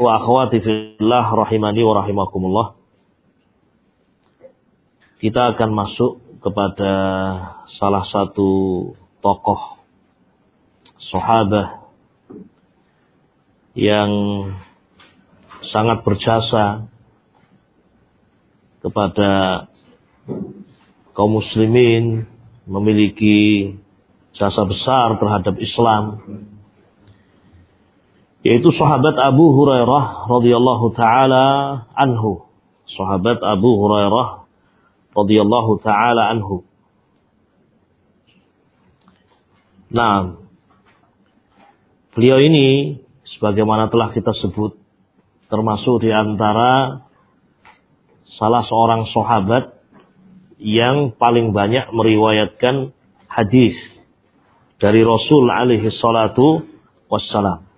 wa akhwati fillah rahimani wa rahimakumullah. Kita akan masuk kepada salah satu tokoh sahabat yang sangat berjasa kepada kaum muslimin memiliki jasa besar terhadap Islam yaitu sahabat Abu Hurairah radhiyallahu taala anhu. Sahabat Abu Hurairah radhiyallahu taala anhu. Nah, beliau ini sebagaimana telah kita sebut termasuk di antara salah seorang sahabat yang paling banyak meriwayatkan hadis dari Rasul alaihi salatu wassalam.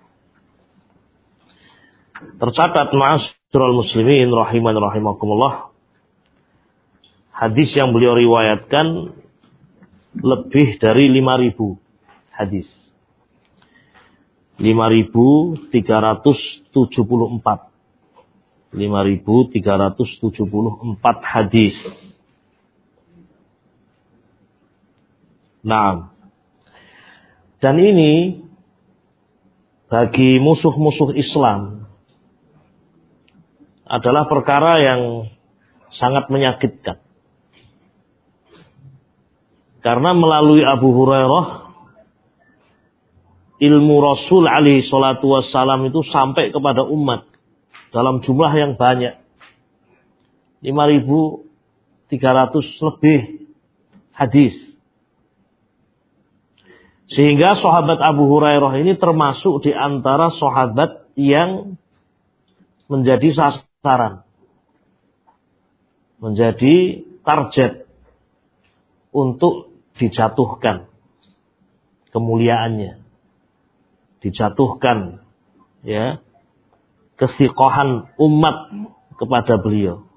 Tercatat ma'asyiral muslimin rahiman rahimakumullah. Hadis yang beliau riwayatkan lebih dari 5000 hadis. 5374. 5374 hadis. Nah, dan ini bagi musuh-musuh Islam adalah perkara yang sangat menyakitkan. Karena melalui Abu Hurairah ilmu Rasul alaihi salatu wassalam itu sampai kepada umat dalam jumlah yang banyak. 5300 lebih hadis. Sehingga sahabat Abu Hurairah ini termasuk di antara sahabat yang menjadi sasaran. Menjadi target untuk dijatuhkan kemuliaannya. Dijatuhkan ya kesikohan umat kepada beliau.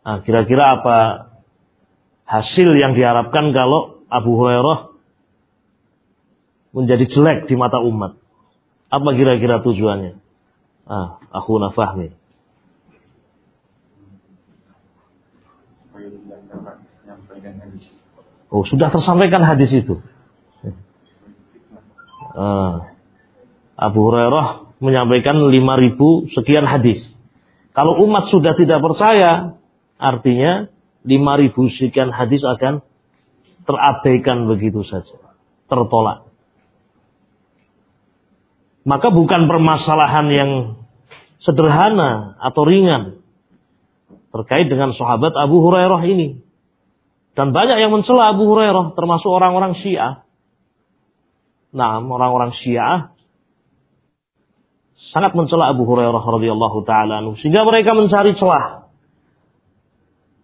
Nah, kira-kira apa hasil yang diharapkan kalau Abu Hurairah menjadi jelek di mata umat? Apa kira-kira tujuannya? Ah, aku nafahmi. Oh, sudah tersampaikan hadis itu. Ah, Abu Hurairah menyampaikan 5000 sekian hadis. Kalau umat sudah tidak percaya, artinya 5000 sekian hadis akan terabaikan begitu saja, tertolak. Maka bukan permasalahan yang sederhana atau ringan terkait dengan sahabat Abu Hurairah ini. Dan banyak yang mencela Abu Hurairah termasuk orang-orang Syiah. Nah, orang-orang Syiah sangat mencela Abu Hurairah radhiyallahu taala sehingga mereka mencari celah.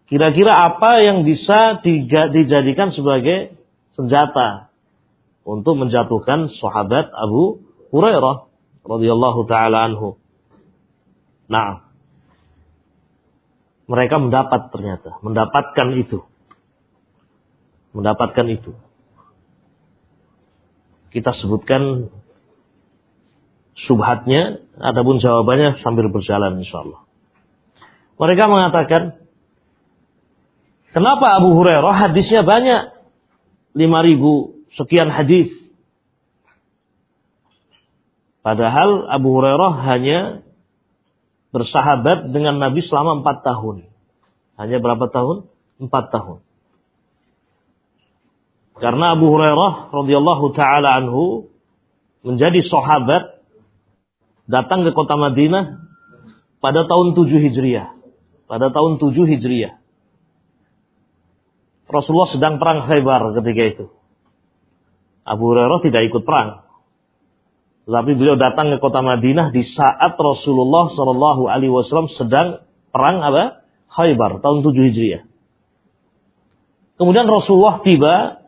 Kira-kira apa yang bisa dijadikan sebagai senjata untuk menjatuhkan sahabat Abu Hurairah radhiyallahu taala anhu. Nah, mereka mendapat ternyata, mendapatkan itu. Mendapatkan itu. Kita sebutkan subhatnya, adapun jawabannya sambil berjalan insya Allah. Mereka mengatakan, kenapa Abu Hurairah hadisnya banyak? 5000 sekian hadis. Padahal Abu Hurairah hanya bersahabat dengan Nabi selama empat tahun. Hanya berapa tahun? Empat tahun. Karena Abu Hurairah radhiyallahu taala anhu menjadi sahabat datang ke kota Madinah pada tahun 7 Hijriah. Pada tahun 7 Hijriah. Rasulullah sedang perang Khaybar ketika itu. Abu Hurairah tidak ikut perang. Tapi beliau datang ke kota Madinah di saat Rasulullah Shallallahu Alaihi Wasallam sedang perang apa? Khaybar tahun 7 Hijriah. Kemudian Rasulullah tiba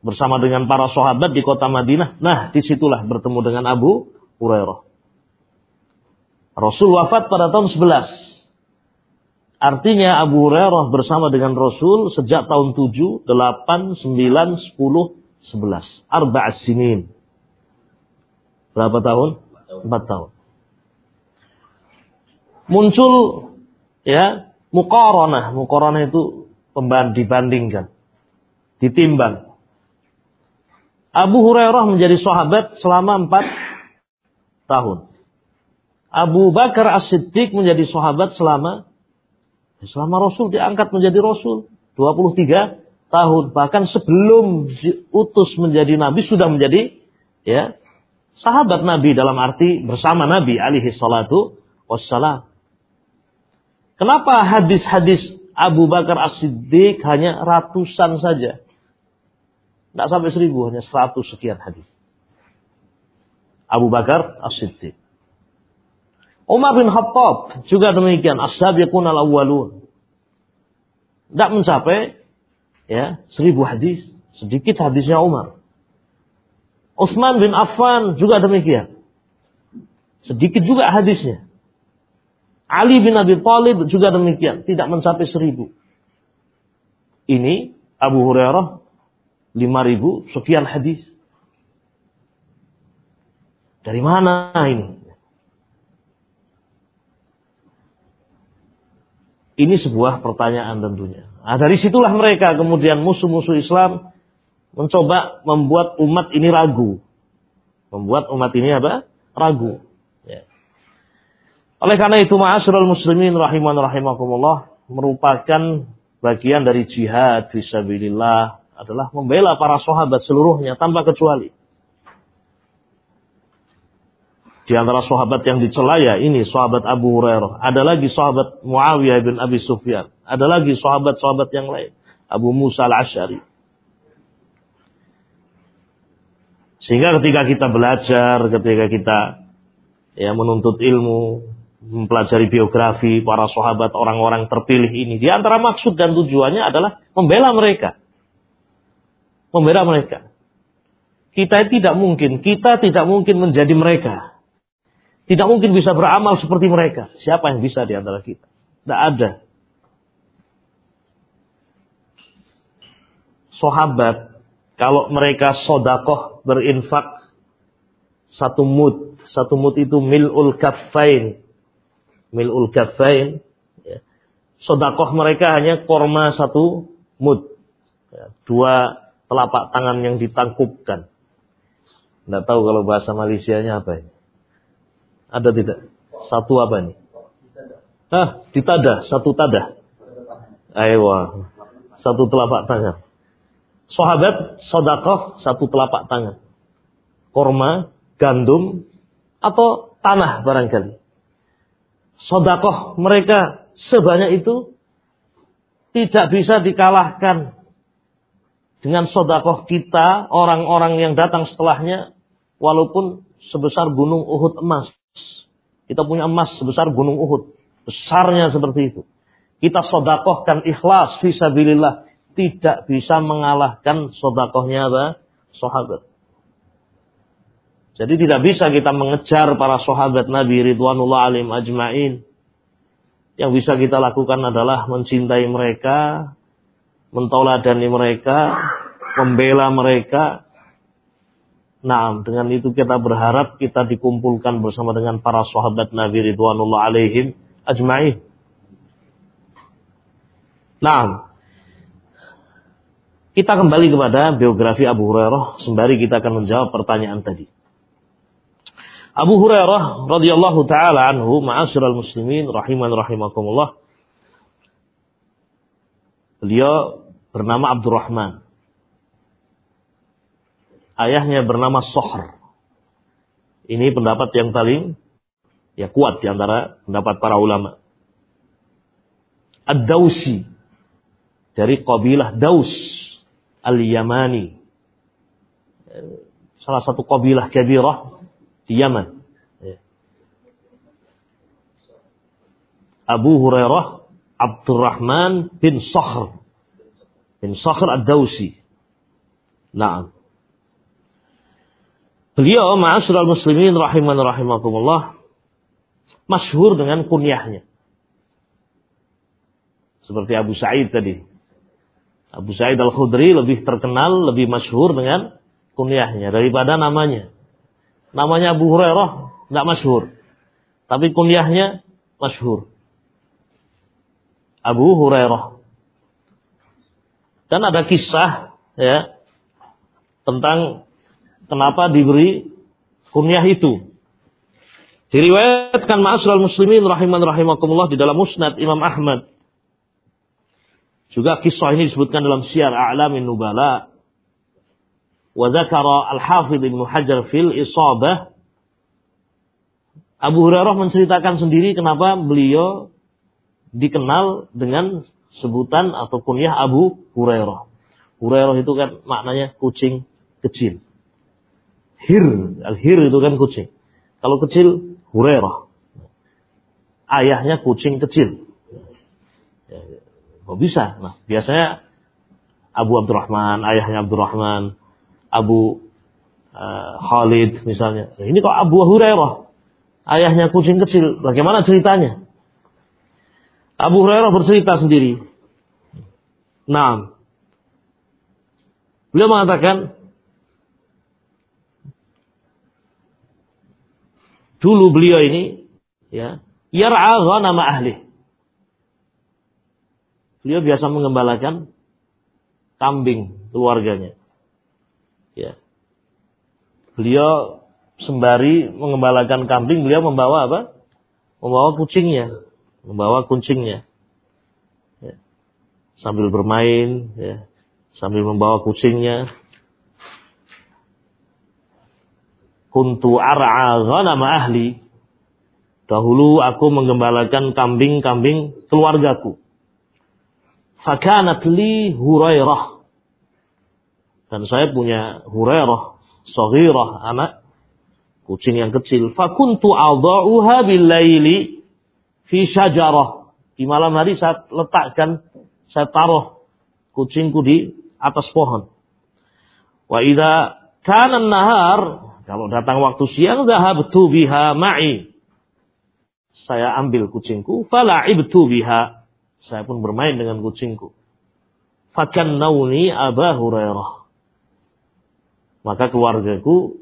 bersama dengan para sahabat di kota Madinah. Nah, di situlah bertemu dengan Abu Hurairah. Rasul wafat pada tahun 11. Artinya Abu Hurairah bersama dengan Rasul sejak tahun 7, 8, 9, 10, 11. Arba'as sinin. Berapa tahun? Empat tahun. Muncul ya mukaronah. Mukaronah itu dibandingkan. Ditimbang. Abu Hurairah menjadi sahabat selama empat tahun. Abu Bakar As-Siddiq menjadi sahabat selama selama Rasul diangkat menjadi Rasul 23 tahun bahkan sebelum diutus menjadi nabi sudah menjadi ya sahabat Nabi dalam arti bersama Nabi alaihi salatu wassalam. Kenapa hadis-hadis Abu Bakar As-Siddiq hanya ratusan saja? Tidak sampai seribu, hanya seratus sekian hadis. Abu Bakar As-Siddiq. Umar bin Khattab juga demikian. As-sabiqun al-awwalun. Tidak mencapai ya seribu hadis. Sedikit hadisnya Umar. Utsman bin Affan juga demikian. Sedikit juga hadisnya. Ali bin Abi Thalib juga demikian, tidak mencapai seribu. Ini Abu Hurairah lima ribu sekian hadis. Dari mana ini? Ini sebuah pertanyaan tentunya. Nah, dari situlah mereka kemudian musuh-musuh Islam mencoba membuat umat ini ragu. Membuat umat ini apa? Ragu. Ya. Oleh karena itu ma'asyiral muslimin rahiman rahimakumullah merupakan bagian dari jihad fisabilillah adalah membela para sahabat seluruhnya tanpa kecuali. Di antara sahabat yang dicelaya ini sahabat Abu Hurairah, ada lagi sahabat Muawiyah bin Abi Sufyan, ada lagi sahabat-sahabat yang lain, Abu Musa al-Asy'ari. Sehingga ketika kita belajar, ketika kita ya menuntut ilmu, mempelajari biografi para sahabat orang-orang terpilih ini, di antara maksud dan tujuannya adalah membela mereka. Membela mereka. Kita tidak mungkin, kita tidak mungkin menjadi mereka. Tidak mungkin bisa beramal seperti mereka. Siapa yang bisa di antara kita? Tidak ada. Sahabat kalau mereka sodakoh berinfak satu mud, satu mud itu milul kafain, milul kafain. Ya. Sodakoh mereka hanya korma satu mud, ya. dua telapak tangan yang ditangkupkan. Tidak tahu kalau bahasa Malaysia-nya apa ini. Ada tidak? Satu apa ini? Hah, ditadah, satu tadah. Ayo, satu telapak tangan. Sahabat sodakoh satu telapak tangan. Korma, gandum, atau tanah barangkali. Sodakoh mereka sebanyak itu tidak bisa dikalahkan dengan sodakoh kita, orang-orang yang datang setelahnya, walaupun sebesar gunung Uhud emas. Kita punya emas sebesar gunung Uhud. Besarnya seperti itu. Kita sodakohkan ikhlas, visabilillah tidak bisa mengalahkan sodakohnya apa? Sahabat. Jadi tidak bisa kita mengejar para sahabat Nabi Ridwanullah alim ajma'in. Yang bisa kita lakukan adalah mencintai mereka, mentoladani mereka, membela mereka. Nah, dengan itu kita berharap kita dikumpulkan bersama dengan para sahabat Nabi Ridwanullah alaihim ajma'in. Nah, kita kembali kepada biografi Abu Hurairah sembari kita akan menjawab pertanyaan tadi. Abu Hurairah radhiyallahu taala anhu ma'asyiral muslimin rahiman rahimakumullah. Beliau bernama Abdurrahman. Ayahnya bernama Sohr. Ini pendapat yang paling ya kuat di antara pendapat para ulama. Ad-Dausi dari kabilah Daus Al-Yamani. Salah satu kabilah kabirah di Yaman. Ya. Abu Hurairah Abdurrahman bin Sakhr bin Sakhr Ad-Dausi. Nah. Beliau ma'asyiral muslimin rahiman rahimakumullah masyhur dengan kunyahnya. Seperti Abu Sa'id tadi. Abu Sa'id Al-Khudri lebih terkenal, lebih masyhur dengan kunyahnya daripada namanya. Namanya Abu Hurairah tidak masyhur. Tapi kunyahnya masyhur. Abu Hurairah. Dan ada kisah ya tentang kenapa diberi kunyah itu. Diriwayatkan ma'asral muslimin rahiman rahimakumullah di dalam musnad Imam Ahmad. Juga kisah ini disebutkan dalam Syiar A'lamin Nubala wa dzakara al-Hafidh Ibnu Hajar fil Isabah Abu Hurairah menceritakan sendiri kenapa beliau dikenal dengan sebutan atau kunyah Abu Hurairah. Hurairah itu kan maknanya kucing kecil. Hir, al-hir itu kan kucing. Kalau kecil, Hurairah. Ayahnya kucing kecil. Kok bisa? Nah, biasanya Abu Abdurrahman, ayahnya Abdurrahman, Abu uh, Khalid misalnya. Ini kok Abu Hurairah, ayahnya kucing kecil. Bagaimana ceritanya? Abu Hurairah bercerita sendiri. Nah, beliau mengatakan, dulu beliau ini, ya, yar'a nama ahli. Beliau biasa mengembalakan kambing keluarganya. Ya. Beliau sembari mengembalakan kambing, beliau membawa apa? Membawa kucingnya, membawa kucingnya. Ya. Sambil bermain, ya. sambil membawa kucingnya. Kuntu ar'a ghanama ahli. Dahulu aku mengembalakan kambing-kambing keluargaku. Fakanat li Hurairah dan saya punya Hurairah, Saghirah, anak kucing yang kecil. Fakuntu a'dha'uha bil-laili fi syajarah. Di malam hari saya letakkan, saya taruh kucingku di atas pohon. Wa idza kana nahar kalau datang waktu siang dhahabtu biha ma'i. Saya ambil kucingku, fala'ibtu biha. Saya pun bermain dengan kucingku. Fakan nauni Aba Hurairah maka keluargaku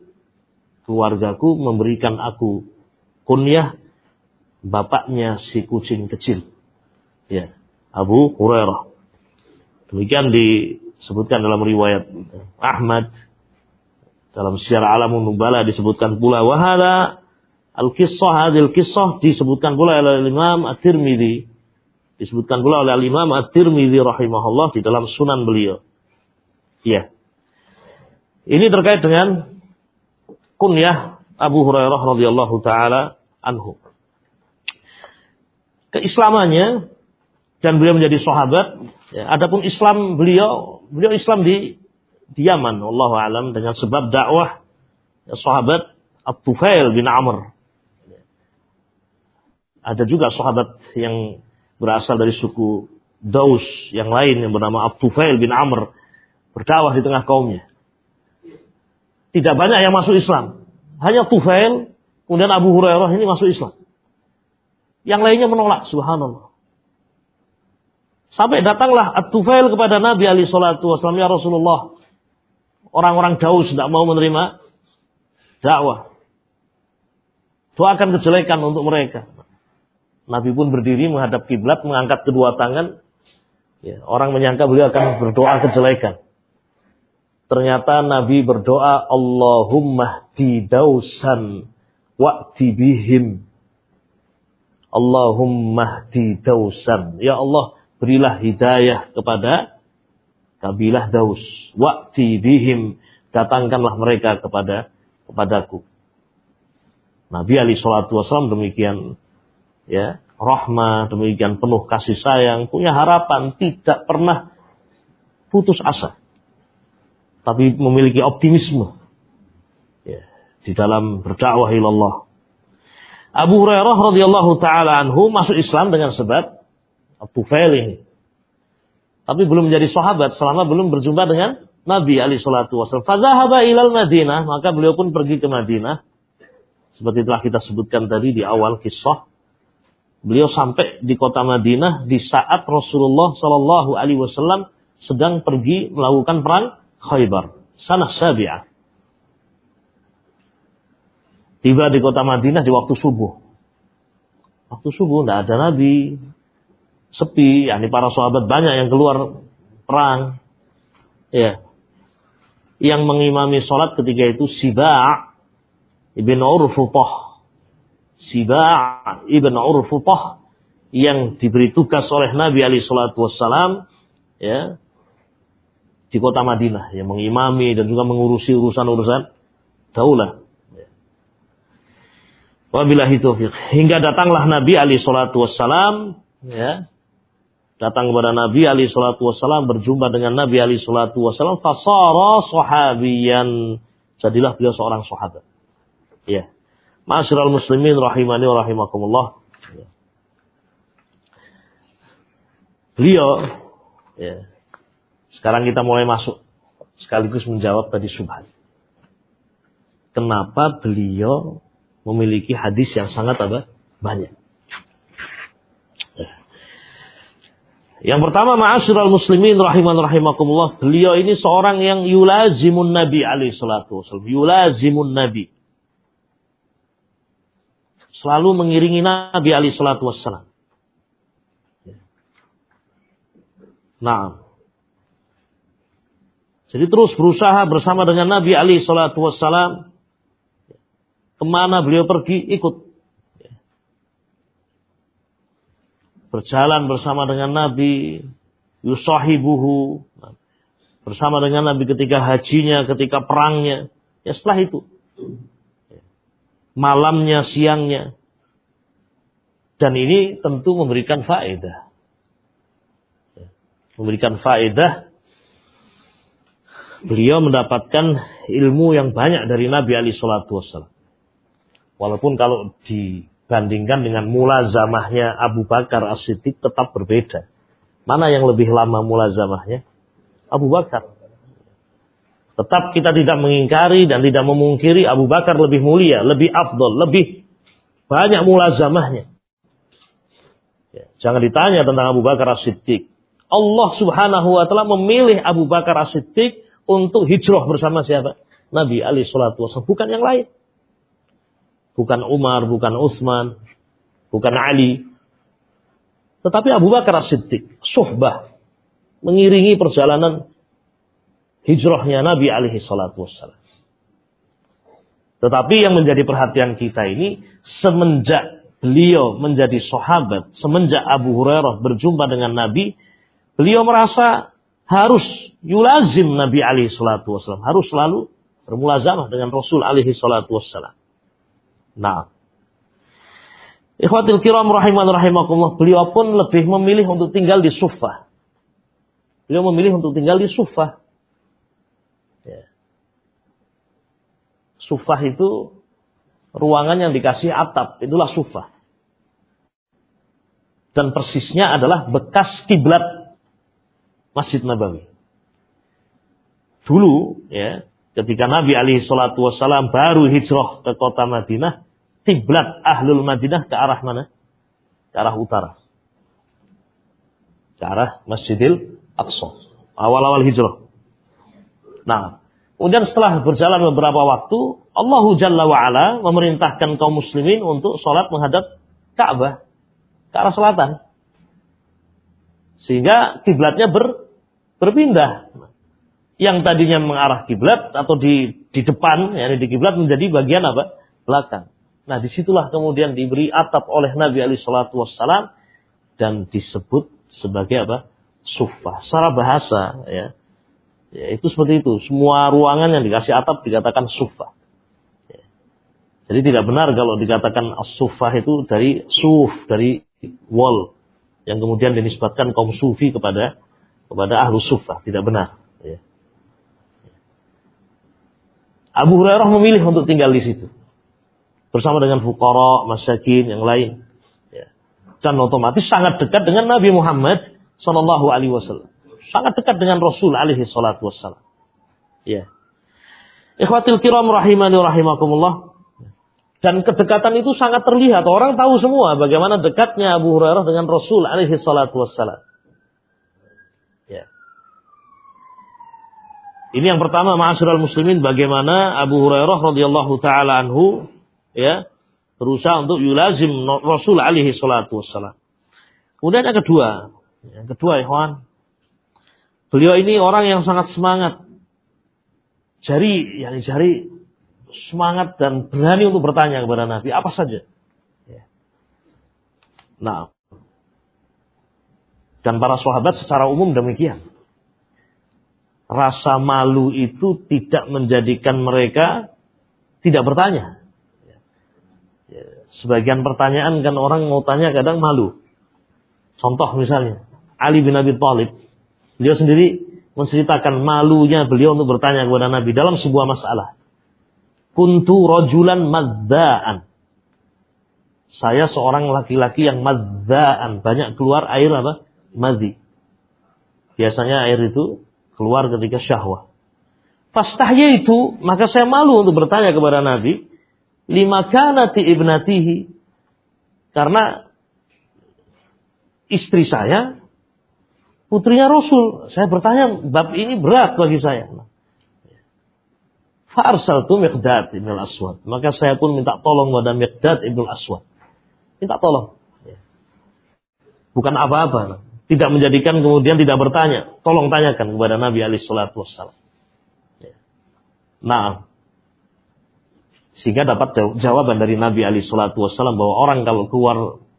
keluargaku memberikan aku kunyah bapaknya si kucing kecil. Ya, Abu Hurairah. Demikian disebutkan dalam riwayat Ahmad dalam Syiar Alamun Nubala disebutkan pula wahada al-qissah hadil qissah disebutkan pula oleh Imam At-Tirmidzi disebutkan pula oleh Imam At-Tirmidzi rahimahullah di dalam sunan beliau. Iya. Ini terkait dengan kunyah Abu Hurairah radhiyallahu taala anhu. Keislamannya dan beliau menjadi sahabat. Ya, adapun Islam beliau, beliau Islam di di Yaman, Allah alam dengan sebab dakwah ya, sahabat At-Tufail bin Amr. Ada juga sahabat yang berasal dari suku Daus yang lain yang bernama At-Tufail bin Amr berdakwah di tengah kaumnya. Tidak banyak yang masuk Islam. Hanya Tufail, kemudian Abu Hurairah ini masuk Islam. Yang lainnya menolak, subhanallah. Sampai datanglah At-Tufail kepada Nabi Ali Shallallahu Wasallam ya Rasulullah. Orang-orang Daus tidak mau menerima dakwah. Doakan kejelekan untuk mereka. Nabi pun berdiri menghadap kiblat, mengangkat kedua tangan. Ya, orang menyangka beliau akan berdoa kejelekan. Ternyata Nabi berdoa, Allahumma di dausan wa'ti bihim. Allahumma di dausan. Ya Allah, berilah hidayah kepada kabilah Daus. Wa'ti bihim. Datangkanlah mereka kepada kepadaku. Nabi Ali Shallallahu Wasallam demikian ya rahmah demikian penuh kasih sayang punya harapan tidak pernah putus asa tapi memiliki optimisme ya, di dalam berdakwah ilallah. Abu Hurairah radhiyallahu taala anhu masuk Islam dengan sebab Tufail ini. Tapi belum menjadi sahabat selama belum berjumpa dengan Nabi alaihi salatu wasallam. Ilal Madinah, maka beliau pun pergi ke Madinah. Seperti telah kita sebutkan tadi di awal kisah. Beliau sampai di kota Madinah di saat Rasulullah Shallallahu alaihi wasallam sedang pergi melakukan perang Khaybar, sana sabi'ah. Tiba di kota Madinah di waktu subuh. Waktu subuh tidak ada Nabi. Sepi, yakni para sahabat banyak yang keluar perang. Ya. Yang mengimami sholat ketika itu Siba' ibn Urfutah. Siba' ibn Urfutah yang diberi tugas oleh Nabi alaihi salatu wassalam ya di kota Madinah yang mengimami dan juga mengurusi urusan-urusan daulah. Wabillahi taufiq. Hingga datanglah Nabi Ali salatu wassalam ya. Datang kepada Nabi Ali salatu wassalam berjumpa dengan Nabi Ali salatu wassalam fasara sahabiyan. Jadilah beliau seorang sahabat. Ya. Ma'asyiral muslimin rahimani wa rahimakumullah. Beliau ya, sekarang kita mulai masuk sekaligus menjawab tadi subhan. Kenapa beliau memiliki hadis yang sangat apa? Banyak. Yang pertama ma'asyiral muslimin rahiman rahimakumullah, beliau ini seorang yang yulazimun nabi alaihi salatu wasallam, yulazimun nabi. Selalu mengiringi nabi alaihi salatu wasallam. Nah, jadi terus berusaha bersama dengan Nabi Ali Shallallahu Wasallam. Ke mana beliau pergi ikut. Berjalan bersama dengan Nabi. Yusahibuhu. Bersama dengan Nabi ketika hajinya, ketika perangnya. Ya setelah itu. Malamnya, siangnya. Dan ini tentu memberikan faedah. Memberikan faedah beliau mendapatkan ilmu yang banyak dari Nabi Ali Shallallahu Wasallam. Walaupun kalau dibandingkan dengan mulazamahnya Abu Bakar As-Siddiq tetap berbeda. Mana yang lebih lama mulazamahnya? Abu Bakar. Tetap kita tidak mengingkari dan tidak memungkiri Abu Bakar lebih mulia, lebih afdol, lebih banyak mulazamahnya. Ya, jangan ditanya tentang Abu Bakar As-Siddiq. Allah Subhanahu wa taala memilih Abu Bakar As-Siddiq untuk hijrah bersama siapa? Nabi Ali Shallallahu Wasallam, bukan yang lain. Bukan Umar, bukan Utsman, bukan Ali. Tetapi Abu Bakar As-Siddiq, suhbah, mengiringi perjalanan hijrahnya Nabi alaihi salatu wassalam. Tetapi yang menjadi perhatian kita ini semenjak beliau menjadi sahabat, semenjak Abu Hurairah berjumpa dengan Nabi, beliau merasa harus yulazim Nabi alaihi salatu wasallam. Harus selalu bermulazamah dengan Rasul alaihi salatu wasallam. Nah. Ikhwatil kiram rahiman rahimakumullah. Beliau pun lebih memilih untuk tinggal di Sufah. Beliau memilih untuk tinggal di Sufah. Ya. Sufah itu ruangan yang dikasih atap. Itulah Sufah. Dan persisnya adalah bekas kiblat Masjid Nabawi. Dulu ya, ketika Nabi alaihi salatu wasallam baru hijrah ke kota Madinah, kiblat ahlul Madinah ke arah mana? ke arah utara. Ke arah Masjidil Aqsa. Awal-awal hijrah. Nah, kemudian setelah berjalan beberapa waktu, Allah Jalla wa'ala memerintahkan kaum muslimin untuk sholat menghadap Ka'bah. Ke arah selatan. Sehingga kiblatnya ber, berpindah. Yang tadinya mengarah kiblat atau di di depan, ya di kiblat menjadi bagian apa? Belakang. Nah di situlah kemudian diberi atap oleh Nabi Ali Shallallahu Wasallam dan disebut sebagai apa? Sufa. Secara bahasa ya, ya itu seperti itu. Semua ruangan yang dikasih atap dikatakan sufa. Ya. Jadi tidak benar kalau dikatakan sufa itu dari suf, dari wall yang kemudian dinisbatkan kaum sufi kepada kepada ahlu sufa. Tidak benar. Ya. Abu Hurairah memilih untuk tinggal di situ bersama dengan fukara, masyakin yang lain. Ya. Dan otomatis sangat dekat dengan Nabi Muhammad Sallallahu Alaihi Wasallam. Sangat dekat dengan Rasul Alaihi Salatu Wasallam. Ya. Ikhwatil kiram rahimani rahimakumullah. Dan kedekatan itu sangat terlihat. Orang tahu semua bagaimana dekatnya Abu Hurairah dengan Rasul alaihi salatu wassalam. Ya. Ini yang pertama ma'asyiral muslimin bagaimana Abu Hurairah radhiyallahu taala anhu ya berusaha untuk yulazim Rasul alaihi salatu wassalam. Kemudian yang kedua, yang kedua ikhwan, beliau ini orang yang sangat semangat. Jari, yang jari semangat dan berani untuk bertanya kepada Nabi apa saja. Ya. Nah, dan para sahabat secara umum demikian. Rasa malu itu tidak menjadikan mereka tidak bertanya. Sebagian pertanyaan kan orang mau tanya kadang malu. Contoh misalnya, Ali bin Abi Thalib, beliau sendiri menceritakan malunya beliau untuk bertanya kepada Nabi dalam sebuah masalah. Kuntu rojulan maddaan. Saya seorang laki-laki yang maddaan. Banyak keluar air apa? Madhi. Biasanya air itu keluar ketika syahwat. Fastahya itu, maka saya malu untuk bertanya kepada Nabi lima kanati ibnatihi karena istri saya putrinya Rasul. Saya bertanya, bab ini berat bagi saya. Farsal tu Miqdad ibn aswad Maka saya pun minta tolong kepada Miqdad ibn aswad Minta tolong. Bukan apa-apa. Tidak menjadikan kemudian tidak bertanya. Tolong tanyakan kepada Nabi alaihi salatu wassalam. Nah, sehingga dapat jawaban dari Nabi Ali Shallallahu Wasallam bahwa orang kalau keluar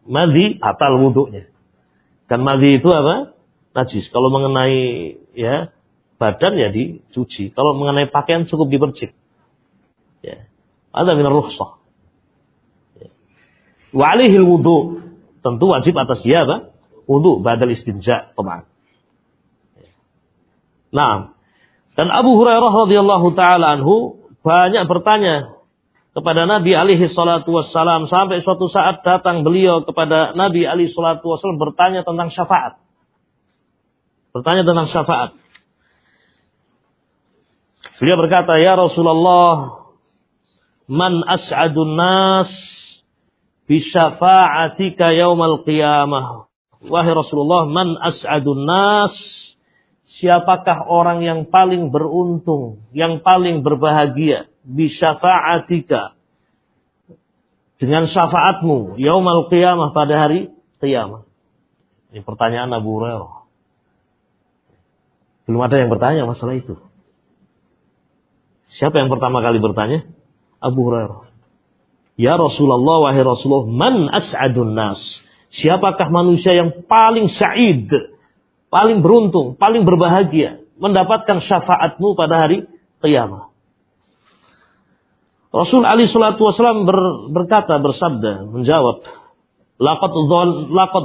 madi batal wudhunya. Dan madi itu apa? Najis. Kalau mengenai ya badan ya dicuci. Kalau mengenai pakaian cukup dipercik. Ya. Ada minar ruhsah. Ya. Wa alihil wudhu. Tentu wajib atas dia apa? Wudhu badal istinja. Teman. Ya. Nah. Dan Abu Hurairah radhiyallahu taala anhu banyak bertanya kepada Nabi alaihi salatu wassalam sampai suatu saat datang beliau kepada Nabi alaihi salatu wassalam bertanya tentang syafaat. Bertanya tentang syafaat. Beliau berkata, "Ya Rasulullah, man as'adun nas bi syafa'atika yaumal qiyamah." Wahai Rasulullah, man as'adun nas Siapakah orang yang paling beruntung, yang paling berbahagia bisyafa'atika dengan syafaatmu yaumal qiyamah pada hari qiyamah. Ini pertanyaan Abu Hurairah. Belum ada yang bertanya masalah itu. Siapa yang pertama kali bertanya? Abu Hurairah. Ya Rasulullah wahai Rasulullah, man as'adun nas? Siapakah manusia yang paling sa'id, paling beruntung, paling berbahagia mendapatkan syafaatmu pada hari qiyamah? Rasul Ali Shallallahu Wasallam ber, berkata bersabda menjawab, "Laqad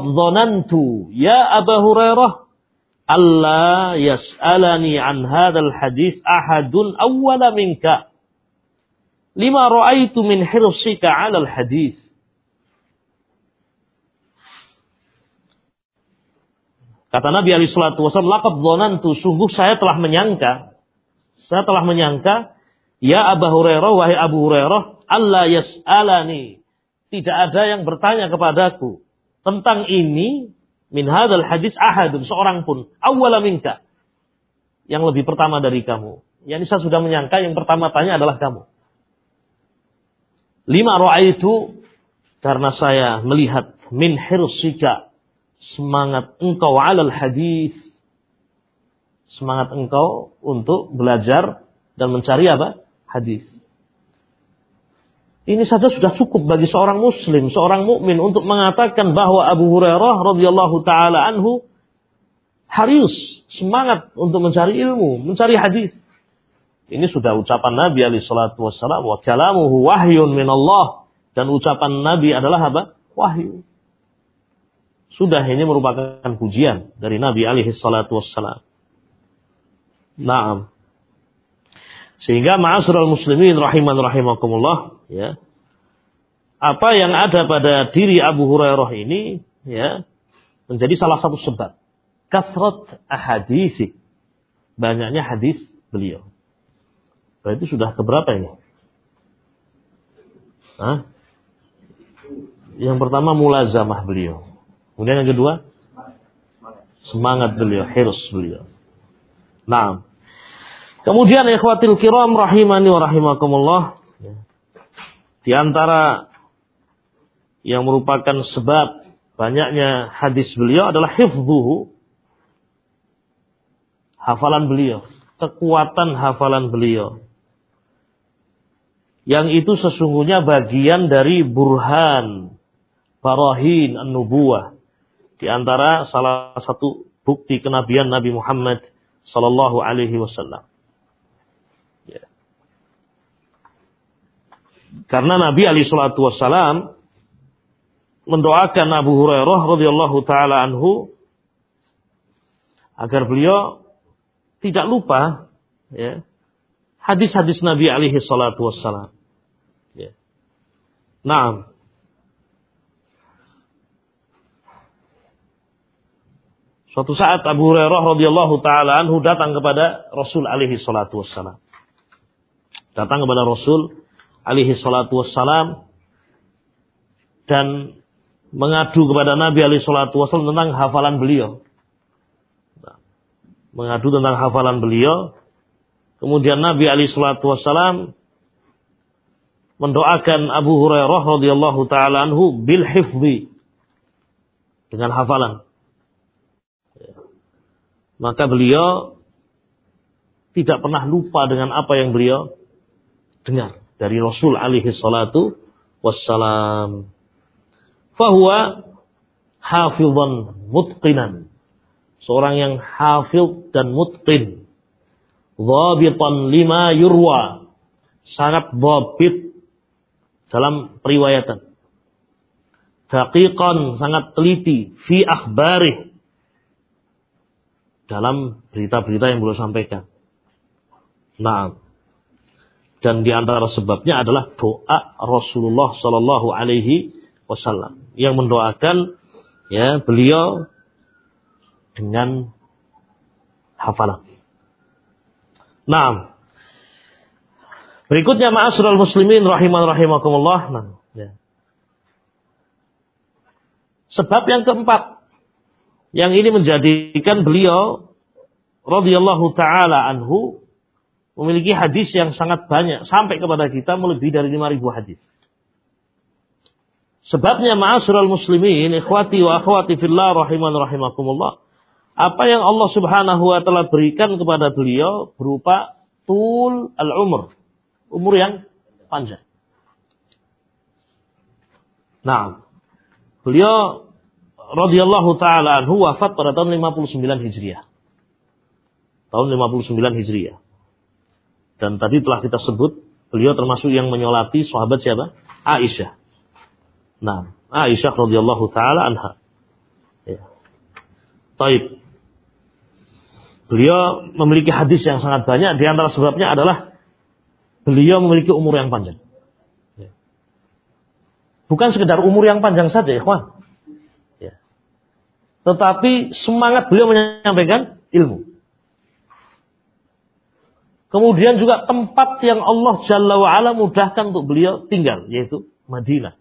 dhonantu ya Abu Hurairah Allah yas'alani an hadzal hadis ahadun awwala minka lima ra'aitu min hirsika 'ala al hadis." Kata Nabi Ali Shallallahu Wasallam, "Laqad dhonantu sungguh saya telah menyangka, saya telah menyangka Ya Abu Hurairah, wahai Abu Hurairah, Allah yas'alani. Tidak ada yang bertanya kepadaku. tentang ini min hadzal hadis ahadun seorang pun awwala minka yang lebih pertama dari kamu. Yani saya sudah menyangka yang pertama tanya adalah kamu. Lima roa itu karena saya melihat min hirsika semangat engkau alal hadis semangat engkau untuk belajar dan mencari apa hadis ini saja sudah cukup bagi seorang muslim, seorang mukmin untuk mengatakan bahwa Abu Hurairah radhiyallahu taala anhu harus semangat untuk mencari ilmu, mencari hadis. Ini sudah ucapan Nabi alaihi salatu wassalam wa kalamuhu wahyun min Allah dan ucapan Nabi adalah apa? Wahyu. Sudah ini merupakan pujian dari Nabi alaihi salatu wassalam. Naam. Sehingga ma'asral muslimin rahiman rahimakumullah ya. Apa yang ada pada diri Abu Hurairah ini ya menjadi salah satu sebab kasrat ahadisi banyaknya hadis beliau. Berarti sudah keberapa ini? Hah? Yang pertama mulazamah beliau. Kemudian yang kedua semangat beliau, hirus beliau. Nah, kemudian ikhwatil kiram rahimani wa rahimakumullah di antara yang merupakan sebab banyaknya hadis beliau adalah hifdhuhu hafalan beliau, kekuatan hafalan beliau. Yang itu sesungguhnya bagian dari burhan, barahin an-nubuwah. Di antara salah satu bukti kenabian Nabi Muhammad sallallahu alaihi wasallam. Karena Nabi Ali Shallallahu Wasallam mendoakan Abu Hurairah radhiyallahu taala anhu agar beliau tidak lupa ya, hadis-hadis Nabi alaihi salatu wassalam. Ya. Nah, Suatu saat Abu Hurairah radhiyallahu taala anhu datang kepada Rasul alaihi salatu wassalam. Datang kepada Rasul alaihi salatu wassalam dan mengadu kepada Nabi alaihi salatu wassalam tentang hafalan beliau. Mengadu tentang hafalan beliau. Kemudian Nabi alaihi salatu wassalam mendoakan Abu Hurairah radhiyallahu taala anhu bil hifzi dengan hafalan. Maka beliau tidak pernah lupa dengan apa yang beliau dengar dari Rasul alaihi salatu wassalam. Fahuwa hafizan mutqinan. Seorang yang hafil dan mutqin. Dhabitan lima yurwa. Sangat dhabit dalam periwayatan. Daqiqan sangat teliti fi akhbarih dalam berita-berita yang beliau sampaikan. Nah, dan di antara sebabnya adalah doa Rasulullah Shallallahu Alaihi Wasallam yang mendoakan ya beliau dengan hafalan. Nah, berikutnya ma'asyiral muslimin rahiman rahimakumullah. Nah, ya. Sebab yang keempat yang ini menjadikan beliau radhiyallahu taala anhu memiliki hadis yang sangat banyak sampai kepada kita melebihi dari 5000 hadis. Sebabnya ma'asyiral muslimin, ikhwati wa akhwati fillah rahiman rahimakumullah. Apa yang Allah Subhanahu wa taala berikan kepada beliau berupa tul al-umur, umur yang panjang. Nah, beliau radhiyallahu taala anhu wafat pada tahun 59 Hijriah. Tahun 59 Hijriah. Dan tadi telah kita sebut beliau termasuk yang menyolati sahabat siapa? Aisyah. Nah, Aisyah radhiyallahu taala anha. Ya. Taib. Beliau memiliki hadis yang sangat banyak. Di antara sebabnya adalah beliau memiliki umur yang panjang. Ya. Bukan sekedar umur yang panjang saja, ikhwan. Ya. Tetapi semangat beliau menyampaikan ilmu. Kemudian juga tempat yang Allah Jalla wa'ala mudahkan untuk beliau tinggal, yaitu Madinah.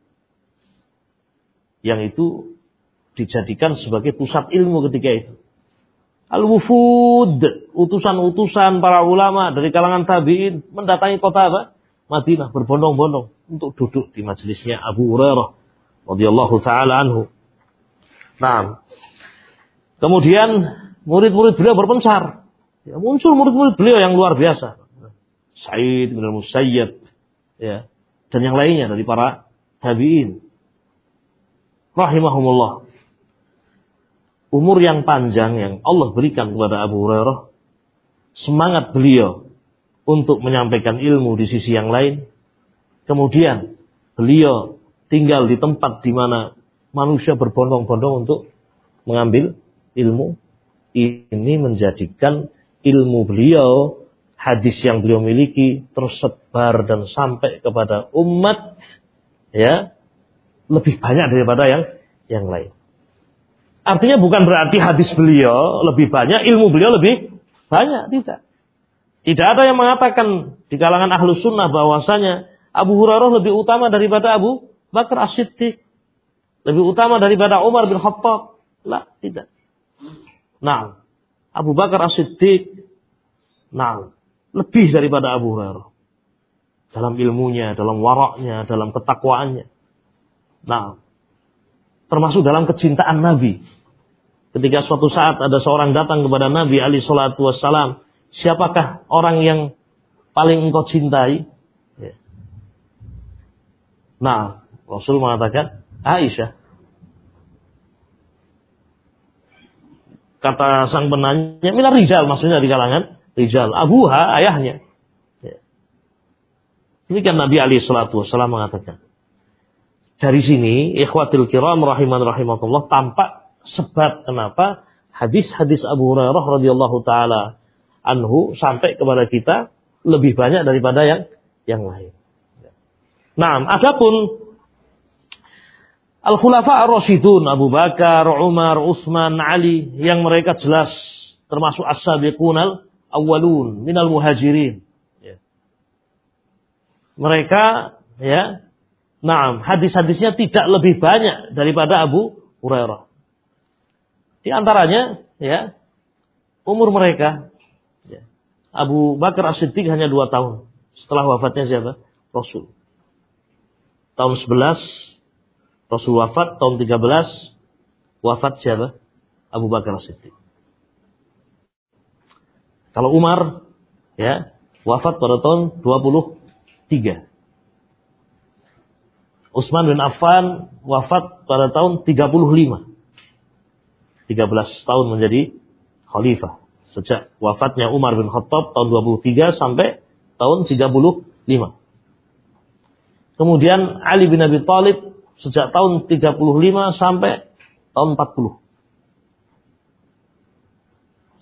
Yang itu dijadikan sebagai pusat ilmu ketika itu. Al-wufud, utusan-utusan para ulama dari kalangan tabi'in mendatangi kota apa? Madinah berbondong-bondong untuk duduk di majelisnya Abu Hurairah radhiyallahu taala anhu. Nah, kemudian murid-murid beliau berpencar. Ya, muncul murid-murid beliau yang luar biasa. Said bin Musayyab ya, dan yang lainnya dari para tabi'in. Rahimahumullah umur yang panjang yang Allah berikan kepada Abu Hurairah, semangat beliau untuk menyampaikan ilmu di sisi yang lain, kemudian beliau tinggal di tempat di mana manusia berbondong-bondong untuk mengambil ilmu, ini menjadikan ilmu beliau, hadis yang beliau miliki tersebar dan sampai kepada umat ya lebih banyak daripada yang yang lain. Artinya bukan berarti hadis beliau lebih banyak, ilmu beliau lebih banyak, tidak. Tidak ada yang mengatakan di kalangan ahlus sunnah bahwasanya Abu Hurairah lebih utama daripada Abu Bakar As-Siddiq. Lebih utama daripada Umar bin Khattab. Lah, tidak. Nah, Abu Bakar As-Siddiq, nah, lebih daripada Abu Hurairah. Dalam ilmunya, dalam waraknya, dalam ketakwaannya. Nah, termasuk dalam kecintaan Nabi. Ketika suatu saat ada seorang datang kepada Nabi Ali Shallallahu Wasallam, siapakah orang yang paling engkau cintai? Nah, Rasul mengatakan Aisyah. Kata sang penanya, mina rijal maksudnya di kalangan rijal. Abuha ayahnya. Ya. Demikian Nabi Ali Shallallahu Wasallam mengatakan. Dari sini, ikhwatil kiram rahiman rahimakumullah tampak sebab kenapa hadis-hadis Abu Hurairah radhiyallahu taala anhu sampai kepada kita lebih banyak daripada yang yang lain. Nah, adapun Al-Khulafa Ar-Rasyidun Abu Bakar, Umar, Utsman, Ali yang mereka jelas termasuk as-sabiqun al-awwalun minal muhajirin. Ya. Mereka ya, nah hadis-hadisnya tidak lebih banyak daripada Abu Hurairah. Di antaranya, ya, umur mereka, ya, Abu Bakar As-Siddiq hanya dua tahun setelah wafatnya siapa? Rasul. Tahun 11, Rasul wafat, tahun 13, wafat siapa? Abu Bakar As-Siddiq. Kalau Umar, ya, wafat pada tahun 23. Utsman bin Affan wafat pada tahun 35. 13 tahun menjadi khalifah. Sejak wafatnya Umar bin Khattab tahun 23 sampai tahun 35. Kemudian Ali bin Abi Thalib sejak tahun 35 sampai tahun 40.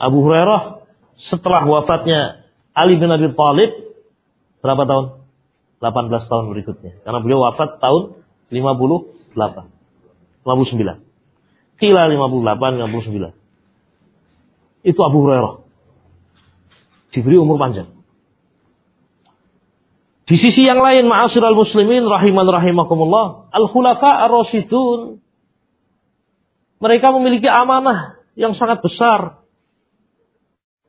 Abu Hurairah setelah wafatnya Ali bin Abi Thalib berapa tahun? 18 tahun berikutnya. Karena beliau wafat tahun 58. 59. Kila 58, 59. Itu Abu Hurairah. Diberi umur panjang. Di sisi yang lain, ma'asyiral muslimin rahiman rahimakumullah, al-khulafa ar-rasyidun mereka memiliki amanah yang sangat besar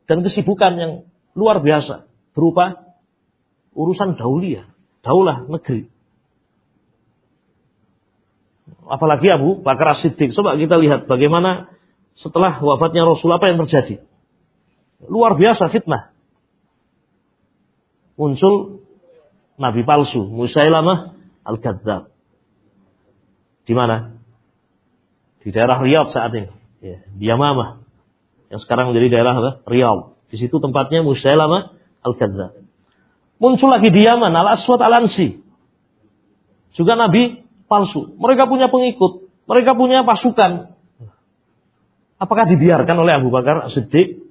dan kesibukan yang luar biasa berupa urusan daulia, daulah negeri apalagi Abu Bakar As-Siddiq. Coba kita lihat bagaimana setelah wafatnya Rasul apa yang terjadi. Luar biasa fitnah. Muncul nabi palsu, Musailamah Al-Kadzab. Di mana? Di daerah Riyadh saat ini. Ya, di Yamamah. Yang sekarang menjadi daerah apa? Riyadh. Di situ tempatnya Musailamah Al-Kadzab. Muncul lagi di Yaman, Al-Aswad Al-Ansi. Juga Nabi palsu. Mereka punya pengikut, mereka punya pasukan. Apakah dibiarkan oleh Abu Bakar Siddiq?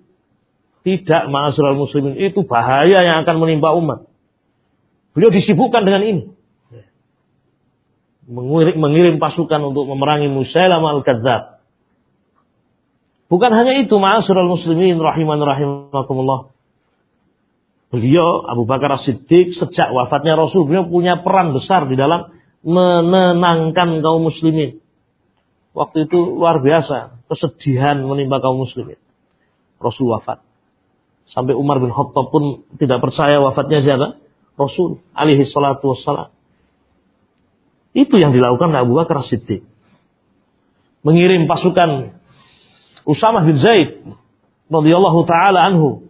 Tidak, ma'asyiral muslimin. Itu bahaya yang akan menimpa umat. Beliau disibukkan dengan ini. Mengirim, mengirim pasukan untuk memerangi Musailam al-Kadzab. Bukan hanya itu, ma'asyiral muslimin rahiman rahimakumullah. Beliau Abu Bakar Siddiq sejak wafatnya Rasul beliau punya peran besar di dalam menenangkan kaum muslimin. Waktu itu luar biasa. Kesedihan menimpa kaum muslimin. Rasul wafat. Sampai Umar bin Khattab pun tidak percaya wafatnya siapa? Rasul alaihi salatu wassalam. Itu yang dilakukan Abu Bakar Siddiq. Mengirim pasukan Usamah bin Zaid radhiyallahu taala anhu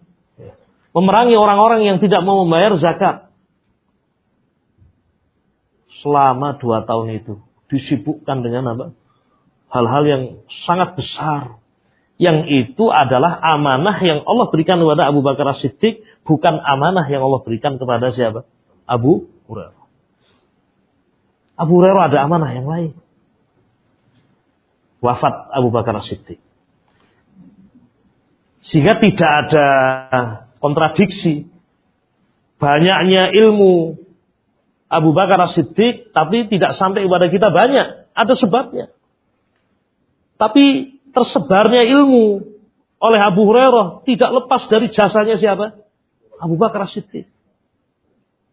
memerangi orang-orang yang tidak mau membayar zakat. Selama dua tahun itu disibukkan dengan apa? Hal-hal yang sangat besar yang itu adalah amanah yang Allah berikan kepada Abu Bakar As-Siddiq, bukan amanah yang Allah berikan kepada siapa? Abu Hurairah. Abu Hurairah ada amanah yang lain. Wafat Abu Bakar As-Siddiq. Sehingga tidak ada kontradiksi. Banyaknya ilmu Abu Bakar As-Siddiq, tapi tidak sampai kepada kita banyak. Ada sebabnya. Tapi tersebarnya ilmu oleh Abu Hurairah tidak lepas dari jasanya siapa? Abu Bakar Siddiq.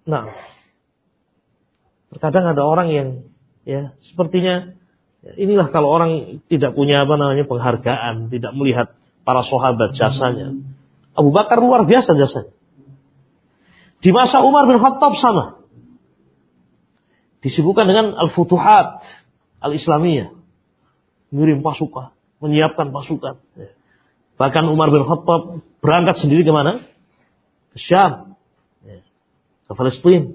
Nah, terkadang ada orang yang ya sepertinya inilah kalau orang tidak punya apa namanya penghargaan, tidak melihat para sahabat jasanya. Abu Bakar luar biasa jasanya. Di masa Umar bin Khattab sama. Disibukkan dengan al-futuhat al-islamiyah. Ngirim pasukan menyiapkan pasukan. Bahkan Umar bin Khattab berangkat sendiri ke mana? Ke Syam, ke Palestina.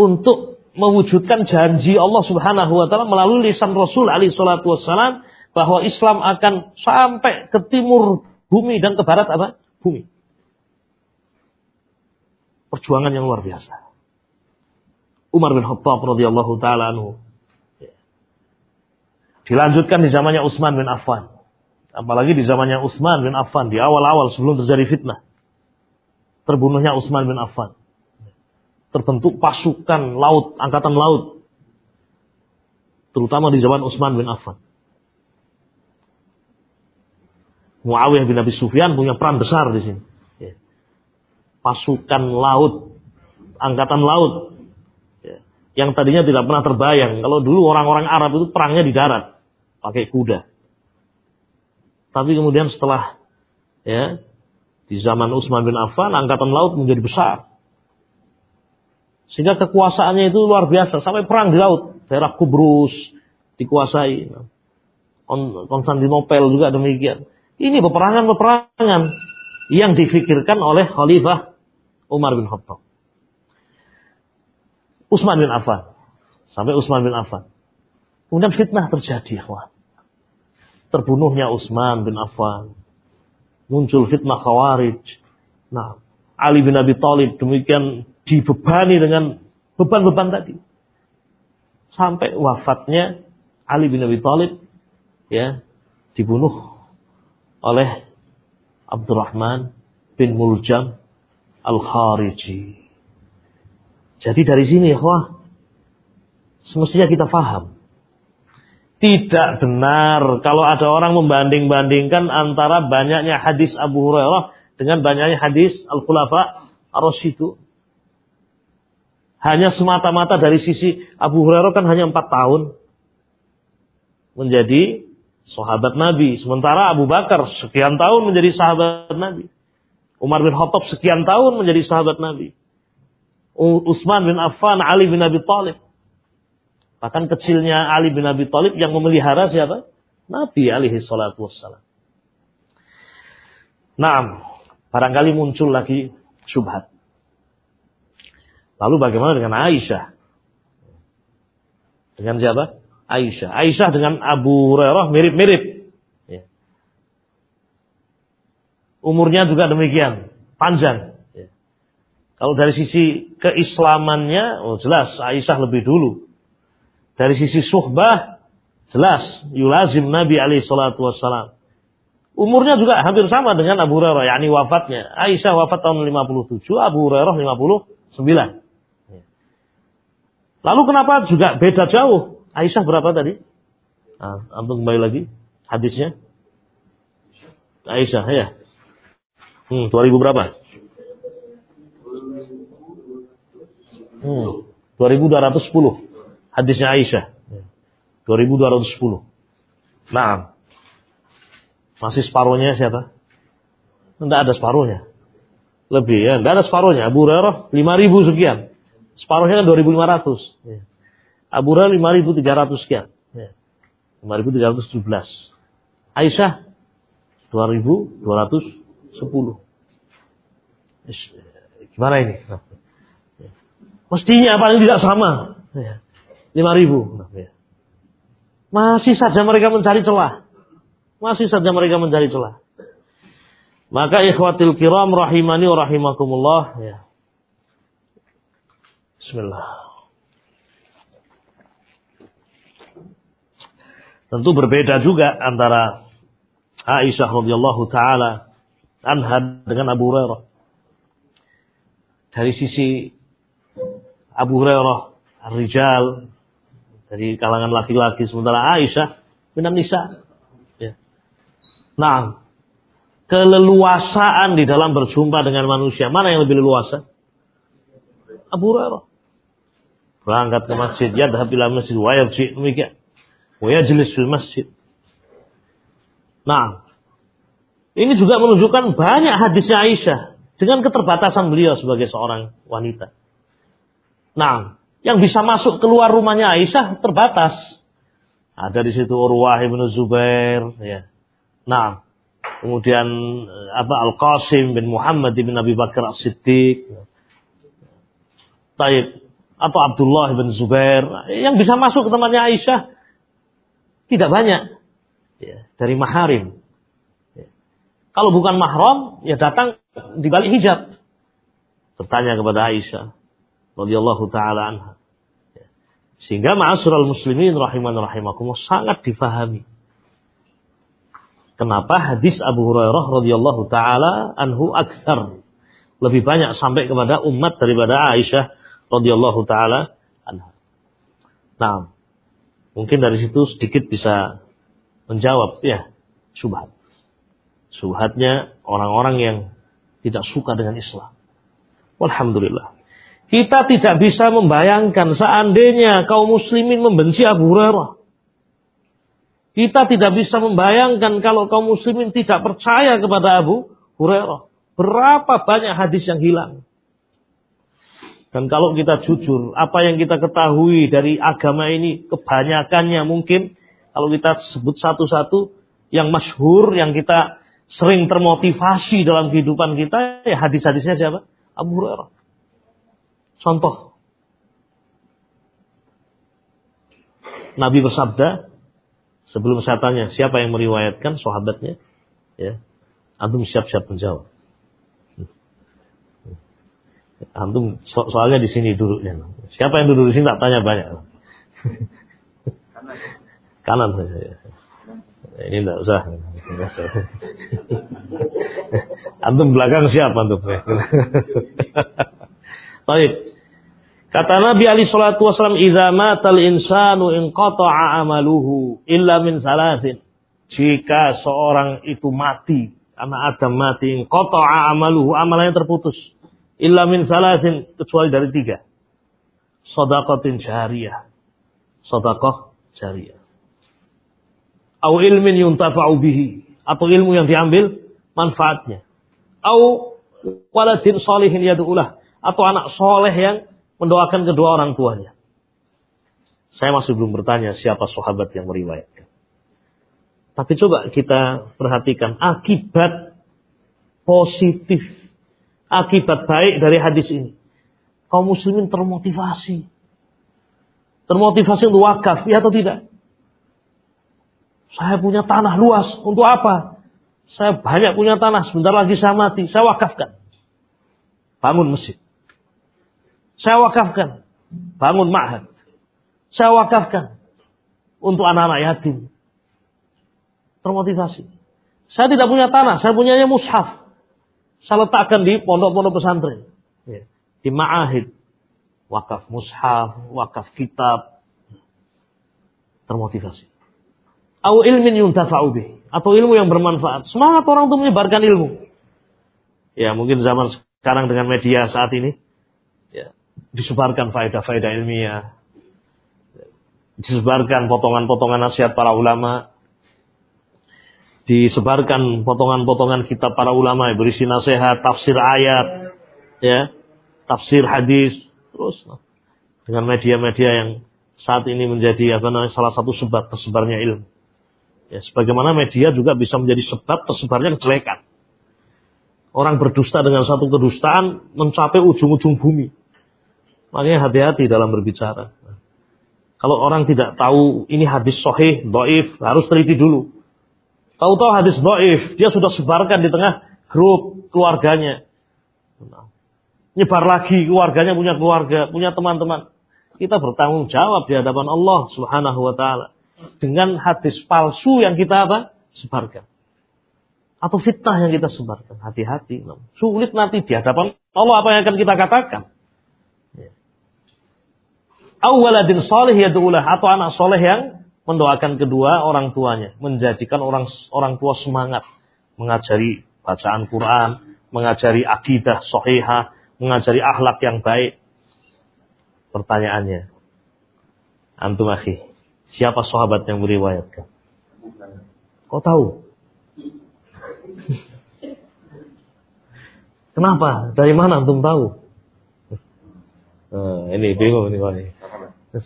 Untuk mewujudkan janji Allah Subhanahu wa taala melalui lisan Rasul alaihi salatu wassalam bahwa Islam akan sampai ke timur bumi dan ke barat apa? Bumi. Perjuangan yang luar biasa. Umar bin Khattab radhiyallahu taala anhu Dilanjutkan di zamannya Utsman bin Affan. Apalagi di zamannya Utsman bin Affan di awal-awal sebelum terjadi fitnah. Terbunuhnya Utsman bin Affan. Terbentuk pasukan laut, angkatan laut. Terutama di zaman Utsman bin Affan. Muawiyah bin Abi Sufyan punya peran besar di sini. Ya. Pasukan laut, angkatan laut, ya. yang tadinya tidak pernah terbayang. Kalau dulu orang-orang Arab itu perangnya di darat pakai kuda. Tapi kemudian setelah ya di zaman Utsman bin Affan angkatan laut menjadi besar. Sehingga kekuasaannya itu luar biasa sampai perang di laut. Daerah Kubrus dikuasai. Konstantinopel juga demikian. Ini peperangan-peperangan yang difikirkan oleh Khalifah Umar bin Khattab. Utsman bin Affan. Sampai Utsman bin Affan. Kemudian fitnah terjadi, wah. Terbunuhnya Utsman bin Affan. Muncul fitnah Khawarij. Nah, Ali bin Abi Thalib demikian dibebani dengan beban-beban tadi. Sampai wafatnya Ali bin Abi Thalib ya dibunuh oleh Abdurrahman bin Muljam Al-Khariji. Jadi dari sini, wah, semestinya kita faham tidak benar kalau ada orang membanding-bandingkan antara banyaknya hadis Abu Hurairah dengan banyaknya hadis Al-Khulafa Ar-Rasyidu. Hanya semata-mata dari sisi Abu Hurairah kan hanya empat tahun menjadi sahabat Nabi. Sementara Abu Bakar sekian tahun menjadi sahabat Nabi. Umar bin Khattab sekian tahun menjadi sahabat Nabi. Utsman bin Affan, Ali bin Abi Thalib Bahkan kecilnya Ali bin Abi Thalib yang memelihara siapa? Nabi alaihi salatu wassalam. Nah, barangkali muncul lagi syubhat. Lalu bagaimana dengan Aisyah? Dengan siapa? Aisyah. Aisyah dengan Abu Hurairah mirip-mirip. Ya. Umurnya juga demikian, panjang. Ya. Kalau dari sisi keislamannya, oh jelas Aisyah lebih dulu. Dari sisi suhbah, jelas yulazim Nabi alaihi salatu wassalam. Umurnya juga hampir sama dengan Abu Hurairah, yakni wafatnya. Aisyah wafat tahun 57, Abu Hurairah 59. Lalu kenapa juga beda jauh? Aisyah berapa tadi? Nah, antum kembali lagi hadisnya. Aisyah ya. Hmm, 2000 berapa? Hmm, 2210 hadisnya Aisyah. 2210. Nah, masih separuhnya siapa? Tidak ada separuhnya. Lebih ya, tidak ada separuhnya. Abu Hurairah 5000 sekian. Separuhnya kan 2500. Ya. Abu Hurairah 5300 sekian. Ya. 5317. Aisyah 2210. Gimana ini? Mestinya paling tidak sama. Ya. 5000. Ya. Masih saja mereka mencari celah. Masih saja mereka mencari celah. Maka ikhwatil kiram rahimani wa rahimakumullah. Ya. Bismillah. Tentu berbeda juga antara Aisyah radhiyallahu taala anha dengan Abu Hurairah. Dari sisi Abu Hurairah, rijal dari kalangan laki-laki sementara Aisyah minan nisa. Ya. Nah, keleluasaan di dalam berjumpa dengan manusia mana yang lebih leluasa? Abu Hurairah. Berangkat ke masjid, ya ila masjid, wa yarji demikian. Wa yajlis di masjid. Nah, ini juga menunjukkan banyak hadisnya Aisyah dengan keterbatasan beliau sebagai seorang wanita. Nah, yang bisa masuk keluar rumahnya Aisyah terbatas. Ada di situ Urwah ibn Zubair, ya. Nah, kemudian eh, apa Al Qasim bin Muhammad bin Abi Bakar As Siddiq, Taib atau Abdullah bin Zubair yang bisa masuk ke temannya Aisyah tidak banyak ya, dari maharim. Ya. Kalau bukan mahram, ya datang di balik hijab. Bertanya kepada Aisyah, radhiyallahu taala anha. Sehingga ma'asyiral muslimin rahiman rahimakumullah sangat difahami. Kenapa hadis Abu Hurairah radhiyallahu taala anhu aksar lebih banyak sampai kepada umat daripada Aisyah radhiyallahu taala anha. Nah, mungkin dari situ sedikit bisa menjawab ya subhat. Subhatnya orang-orang yang tidak suka dengan Islam. Alhamdulillah. Kita tidak bisa membayangkan seandainya kaum muslimin membenci Abu Hurairah. Kita tidak bisa membayangkan kalau kaum muslimin tidak percaya kepada Abu Hurairah. Berapa banyak hadis yang hilang. Dan kalau kita jujur, apa yang kita ketahui dari agama ini, kebanyakannya mungkin, kalau kita sebut satu-satu, yang masyhur, yang kita sering termotivasi dalam kehidupan kita, ya hadis-hadisnya siapa? Abu Hurairah. Contoh. Nabi bersabda, sebelum saya tanya siapa yang meriwayatkan sahabatnya, ya, antum siap-siap menjawab. Antum so soalnya di sini duduknya. Siapa yang duduk di sini tak tanya banyak. Kanan saja. Ya. Ini tidak usah. antum belakang siapa antum? Baik. Kata Nabi Ali Shallallahu Wasallam, "Idza matal insanu inqata'a amaluhu illa min salasin." Jika seorang itu mati, anak Adam mati, inqata'a amaluhu, amalannya terputus. Illa min salasin, kecuali dari tiga. Sodakotin jariyah. Sodakoh jariyah. Au ilmin yuntafa'u bihi. Atau ilmu yang diambil manfaatnya. Au waladin solihin yadu'ulah atau anak soleh yang mendoakan kedua orang tuanya. Saya masih belum bertanya siapa sahabat yang meriwayatkan. Tapi coba kita perhatikan akibat positif, akibat baik dari hadis ini. Kaum muslimin termotivasi. Termotivasi untuk wakaf, ya atau tidak? Saya punya tanah luas, untuk apa? Saya banyak punya tanah, sebentar lagi saya mati, saya wakafkan. Bangun masjid. Saya wakafkan. Bangun ma'had. Saya wakafkan. Untuk anak-anak yatim. Termotivasi. Saya tidak punya tanah. Saya punyanya mushaf. Saya letakkan di pondok-pondok pesantren. Ya. Di ma'ahid. Wakaf mushaf. Wakaf kitab. Termotivasi. Au ilmin yuntafa'u Atau ilmu yang bermanfaat. Semangat orang untuk menyebarkan ilmu. Ya mungkin zaman sekarang dengan media saat ini disebarkan faedah-faedah ilmiah. disebarkan potongan-potongan nasihat para ulama, disebarkan potongan-potongan kitab para ulama berisi nasihat, tafsir ayat, ya, tafsir hadis, terus dengan media-media yang saat ini menjadi apa namanya salah satu sebab tersebarnya ilmu. Ya, sebagaimana media juga bisa menjadi sebab tersebarnya kejelekan. Orang berdusta dengan satu kedustaan mencapai ujung-ujung bumi. Makanya hati-hati dalam berbicara. Kalau orang tidak tahu ini hadis sahih, doif, harus teliti dulu. Tahu-tahu hadis doif, dia sudah sebarkan di tengah grup keluarganya. Nyebar lagi keluarganya punya keluarga, punya teman-teman. Kita bertanggung jawab di hadapan Allah Subhanahu wa taala dengan hadis palsu yang kita apa? sebarkan. Atau fitnah yang kita sebarkan. Hati-hati. Sulit nanti di hadapan Allah apa yang akan kita katakan. Awaladin soleh ya du'ulah. Atau anak soleh yang mendoakan kedua orang tuanya. Menjadikan orang orang tua semangat. Mengajari bacaan Quran. Mengajari akidah sohihah. Mengajari akhlak yang baik. Pertanyaannya. Antum akhi. Siapa sahabat yang meriwayatkan? Kau tahu? Kenapa? Dari mana antum tahu? Nah, ini bingung ini Pak.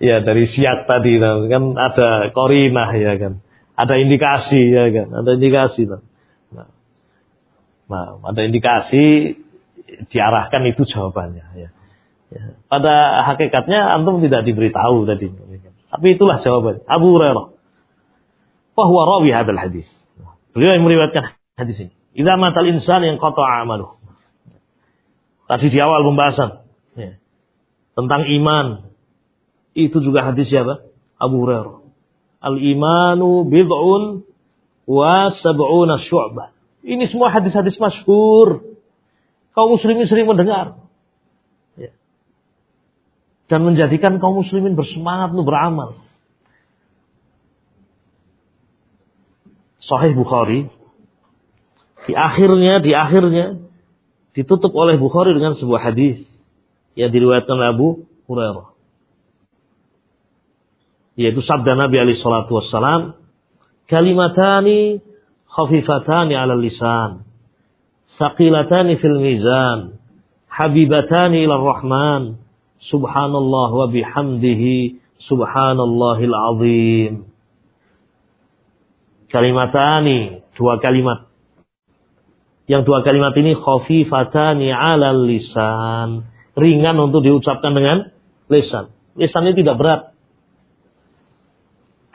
ya dari siat tadi kan ada korinah ya kan. Ada indikasi ya kan. Ada indikasi. Nah, nah ada indikasi diarahkan itu jawabannya ya. Ya. Pada hakikatnya antum tidak diberitahu tadi. Tapi itulah jawaban Abu Hurairah. Bahwa rawi hadal hadis. Beliau yang meriwayatkan hadis ini. Idza matal insan yang qata amalu. Tadi di awal pembahasan ya. tentang iman. Itu juga hadis siapa? Abu Hurairah. Al imanu bid'un wa sab'una syu'bah. Ini semua hadis-hadis masyhur. Kaum muslimin sering mendengar dan menjadikan kaum muslimin bersemangat untuk beramal. Sahih Bukhari di akhirnya di akhirnya ditutup oleh Bukhari dengan sebuah hadis yang diriwayatkan Abu Hurairah. Yaitu sabda Nabi alaihi salatu wassalam, kalimatani khafifatani 'ala lisan, saqilatani fil mizan, habibatani ila rahman, Subhanallah wa bihamdihi subhanallahil azim. Kalimatani, dua kalimat. Yang dua kalimat ini khafifatani ala lisan. Ringan untuk diucapkan dengan lisan. Lisan ini tidak berat.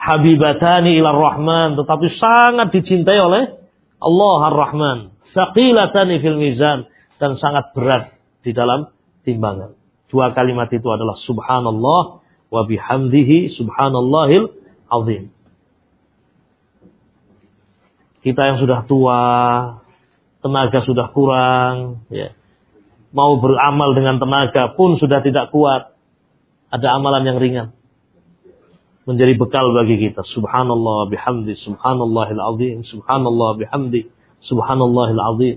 Habibatani ila rahman. Tetapi sangat dicintai oleh Allah ar-Rahman. Saqilatani fil mizan. Dan sangat berat di dalam timbangan. Dua kalimat itu adalah subhanallah wa bihamdihi subhanallahil azim. Kita yang sudah tua, tenaga sudah kurang, ya. Mau beramal dengan tenaga pun sudah tidak kuat. Ada amalan yang ringan. Menjadi bekal bagi kita. Subhanallah bihamdi, subhanallahil azim, subhanallah bihamdi, subhanallahil azim.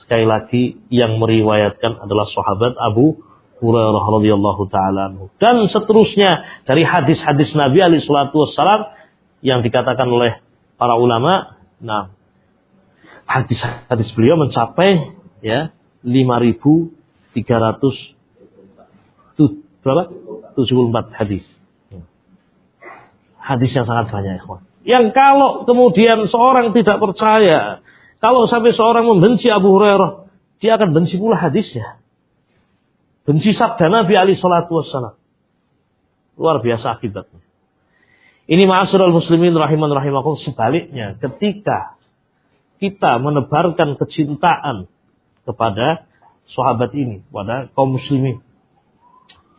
Sekali lagi yang meriwayatkan adalah sahabat Abu Hurairah radhiyallahu taala dan seterusnya dari hadis-hadis Nabi alaihi salatu wassalam yang dikatakan oleh para ulama. Nah, hadis-hadis beliau mencapai ya 5300 tuh, berapa? 74 hadis. Hadis yang sangat banyak, ikhwan. Yang kalau kemudian seorang tidak percaya, kalau sampai seorang membenci Abu Hurairah, dia akan benci pula hadisnya. Benci sabda Nabi Ali Shallallahu Wasallam. Luar biasa akibatnya. Ini ma'asyiral muslimin rahiman rahimakum sebaliknya ketika kita menebarkan kecintaan kepada sahabat ini pada kaum muslimin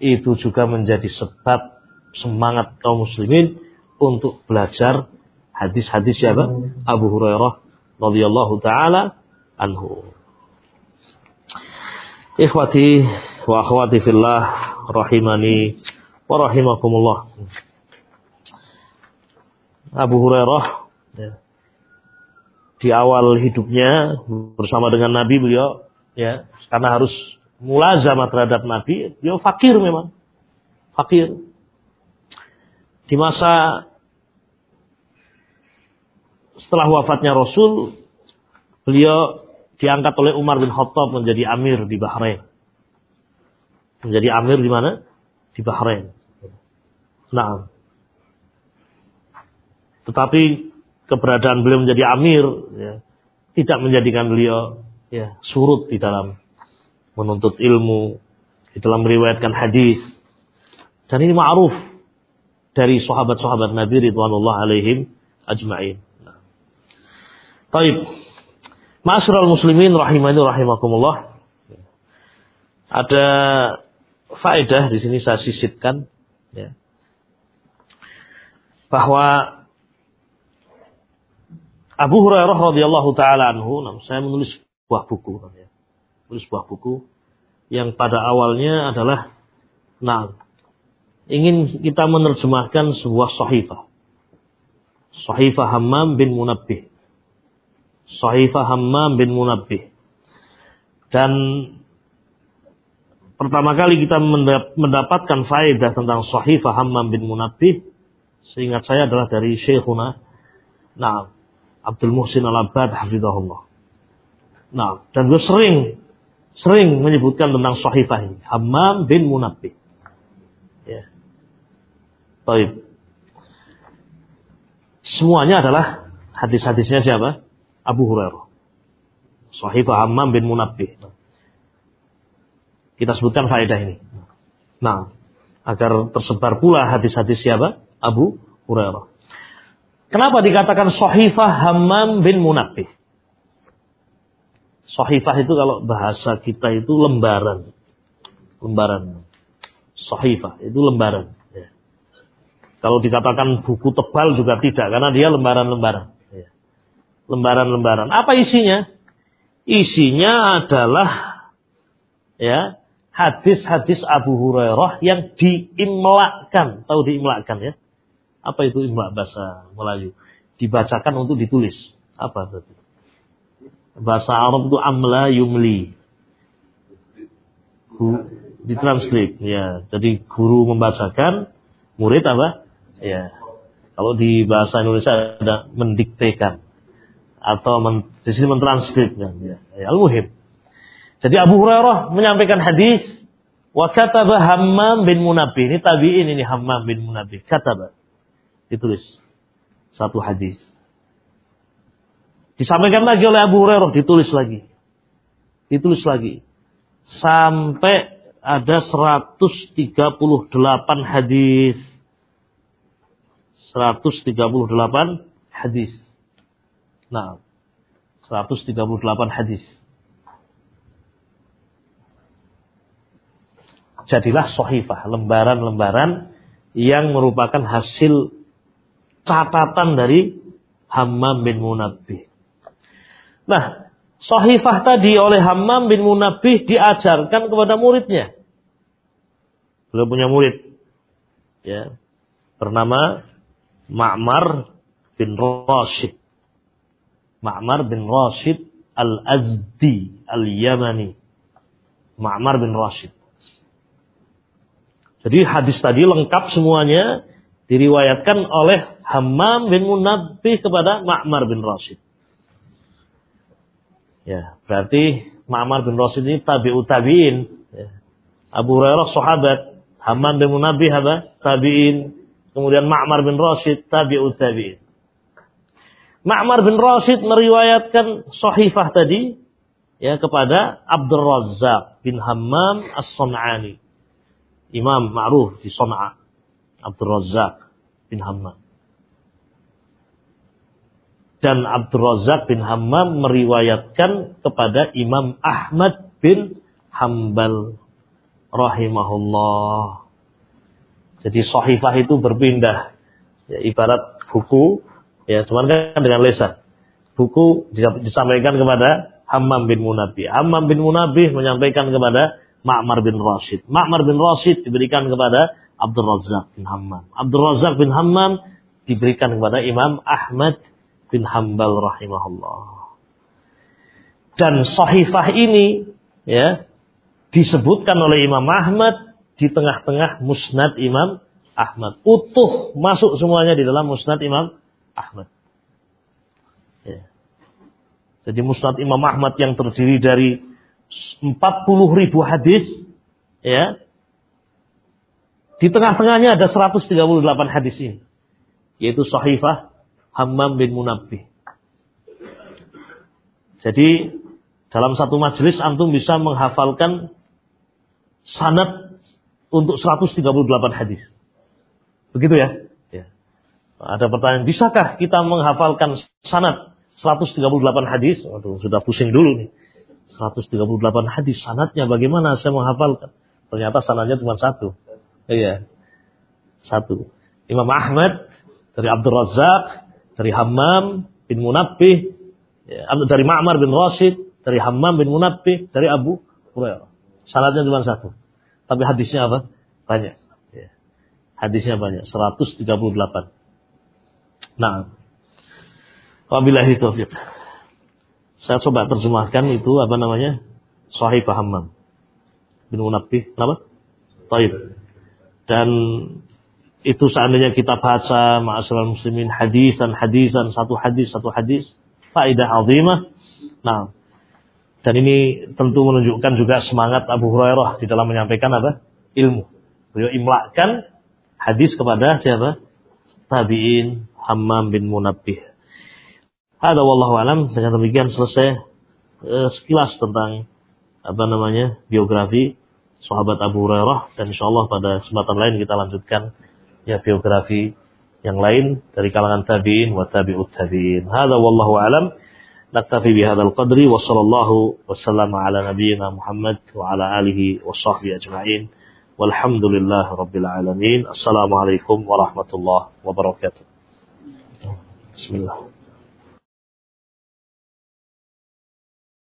itu juga menjadi sebab semangat kaum muslimin untuk belajar hadis-hadis siapa? Abu Hurairah radhiyallahu taala anhu. Ikhwati wa akhwati fillah rahimani wa rahimakumullah. Abu Hurairah di awal hidupnya bersama dengan Nabi beliau ya karena harus mulazamah terhadap Nabi, dia fakir memang. Fakir. Di masa setelah wafatnya Rasul, beliau diangkat oleh Umar bin Khattab menjadi amir di Bahrain. Menjadi amir di mana? Di Bahrain. Nah. Tetapi keberadaan beliau menjadi amir ya, tidak menjadikan beliau ya surut di dalam menuntut ilmu, di dalam meriwayatkan hadis. Dan ini ma'ruf dari sahabat-sahabat Nabi ridwanullah alaihim ajma'in. Nah. Baik. Ma'asyiral muslimin rahimani rahimakumullah. Ada faedah di sini saya sisipkan ya. Bahwa Abu Hurairah radhiyallahu taala anhu, saya menulis sebuah buku ya. Menulis sebuah buku yang pada awalnya adalah nah ingin kita menerjemahkan sebuah sahifah. Sahifah Hammam bin Munabbih. Sahifah Hammam bin Munabbih. Dan pertama kali kita mendapatkan faedah tentang Sahifah Hammam bin Munabbih, seingat saya adalah dari Syekhuna Nah, Abdul Muhsin Al-Abad hafizahullah. Nah, dan gue sering sering menyebutkan tentang Sahifah ini, Hammam bin Munabbih. Ya. Baik. Semuanya adalah hadis-hadisnya siapa? Abu Hurairah. Sahifah Hammam bin Munabbih. Kita sebutkan faedah ini. Nah, agar tersebar pula hadis-hadis siapa? Abu Hurairah. Kenapa dikatakan Sahifah Hammam bin Munabbih? Sahifah itu kalau bahasa kita itu lembaran. Lembaran. Sahifah itu lembaran. Ya. Kalau dikatakan buku tebal juga tidak, karena dia lembaran-lembaran lembaran-lembaran. Apa isinya? Isinya adalah ya hadis-hadis Abu Hurairah yang diimlakkan. Tahu diimlakkan ya? Apa itu imlak bahasa Melayu? Dibacakan untuk ditulis. Apa berarti? Bahasa Arab itu amla yumli. Ditranskrip ya. Jadi guru membacakan, murid apa? Ya. Kalau di bahasa Indonesia ada mendiktekan atau men, di sini mentranskripnya. Ya, ya, al-muhim. Jadi Abu Hurairah menyampaikan hadis wa kataba Hammam bin Munabbih. Ini tabi'in ini Hammam bin Munabbih. Kataba. Ditulis satu hadis. Disampaikan lagi oleh Abu Hurairah, ditulis lagi. Ditulis lagi. Sampai ada 138 hadis. 138 hadis. Nah, 138 hadis. Jadilah sohifah, lembaran-lembaran yang merupakan hasil catatan dari Hammam bin Munabbih. Nah, sohifah tadi oleh Hammam bin Munabbih diajarkan kepada muridnya. Beliau punya murid, ya, bernama Ma'mar bin Rashid. Ma'mar bin Rashid Al-Azdi Al-Yamani. Ma'mar bin Rashid. Jadi hadis tadi lengkap semuanya diriwayatkan oleh Hammam bin Munabbih kepada Ma'mar bin Rashid. Ya, berarti Ma'mar bin Rashid ini tabi'u tabi'in. Ya. Abu Hurairah sahabat, Hammam bin Munabbih apa? Tabi'in. Kemudian Ma'mar bin Rashid tabi'u tabi'in. Ma'mar bin Rashid meriwayatkan sahifah tadi ya kepada Abdul Razzaq bin Hammam As-Sun'ani. Imam ma'ruf di Sun'a. Abdul Razzaq bin Hammam. Dan Abdul Razzaq bin Hammam meriwayatkan kepada Imam Ahmad bin Hambal rahimahullah. Jadi sahifah itu berpindah. Ya, ibarat buku Ya, cuman kan dengan lesan. Buku disampaikan kepada Hammam bin Munabih. Hammam bin Munabih menyampaikan kepada Ma'mar bin Rashid. Ma'mar bin Rashid diberikan kepada Abdul Razak bin Hammam. Abdul Razak bin Hammam diberikan kepada Imam Ahmad bin Hambal rahimahullah. Dan sahifah ini ya disebutkan oleh Imam Ahmad di tengah-tengah musnad Imam Ahmad. Utuh masuk semuanya di dalam musnad Imam Ahmad. Ya. Jadi musnad Imam Ahmad yang terdiri dari 40 ribu hadis, ya, di tengah-tengahnya ada 138 hadis ini, yaitu Sahifah Hammam bin Munabbih. Jadi dalam satu majelis antum bisa menghafalkan sanad untuk 138 hadis. Begitu ya? ya. Ada pertanyaan, bisakah kita menghafalkan sanad 138 hadis? Waduh, sudah pusing dulu nih. 138 hadis sanadnya bagaimana saya menghafalkan? Ternyata sanadnya cuma satu. Iya. Satu. Imam Ahmad dari Abdul Razak, dari Hammam bin Munabbih, ya, dari Ma'mar bin Rashid, dari Hammam bin Munabbih, dari Abu Hurairah. Sanadnya cuma satu. Tapi hadisnya apa? Banyak. Hadisnya banyak, 138. Nah, wabillahi taufiq. Saya coba terjemahkan itu apa namanya? Sahih Hammam bin Munabbih. Kenapa? Taib. Dan itu seandainya kita baca ma'asyiral muslimin hadis dan hadisan satu hadis satu hadis faedah azimah. Nah, dan ini tentu menunjukkan juga semangat Abu Hurairah di dalam menyampaikan apa? ilmu. Beliau imlakkan hadis kepada siapa? Tabi'in Hammam bin Munabbih. Ada wallahu alam dengan demikian selesai eh, sekilas tentang apa namanya biografi sahabat Abu Hurairah dan insyaallah pada kesempatan lain kita lanjutkan ya biografi yang lain dari kalangan tabi'in wa tabi'ut tabi'in. Hada wallahu alam. Naktafi bihadzal qadri wa sallallahu wa sallama ala nabiyyina Muhammad wa ala alihi wa sahbihi ajma'in. Walhamdulillah Rabbil Alamin. Assalamualaikum warahmatullahi wabarakatuh. Bismillah.